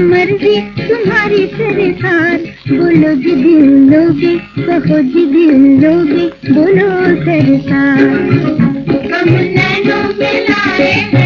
मर्ज़ी तुम्हारी सरकार? बोलो जी दिल लोगे, कहो जी दिल लोगे, बोलो सरकार। हम नैनों में लाए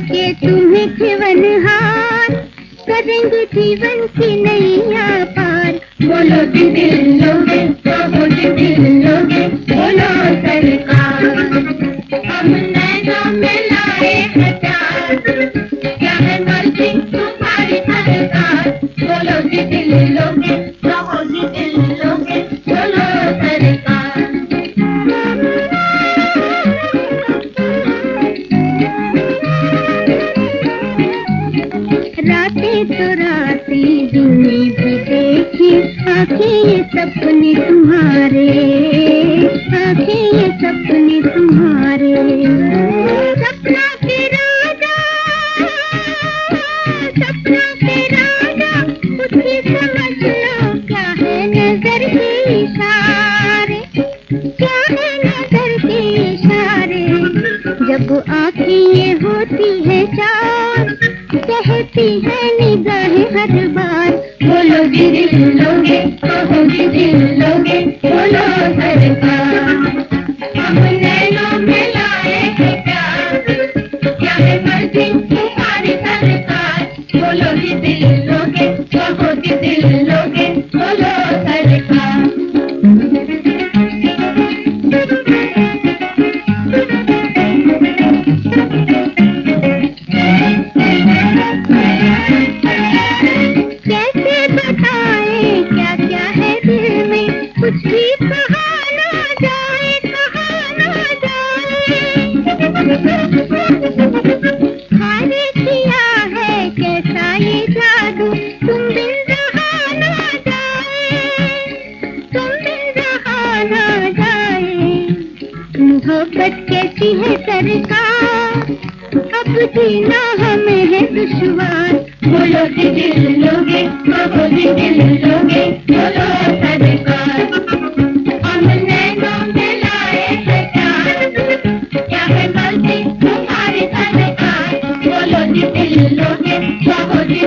के तुम्हें जीवन हार करेंगे जीवन की नैया पार। बोलो, दिल तो बोलो दिल लोगे। तुम्हारे, आँखें ये सपने तुम्हारे। सपना के सपना समझ लो क्या है नज़र के क्या है नज़र के जब आँखें ये होती है चार, कहती है निगाहें हर बार। बोलो दिल लोगे लोगे बोलो हर हम मोहब्बत कैसी है सरकार, अब जीना हमें है दुश्वार बोलो दिल लोगे जी दिल लोगे। Thank you.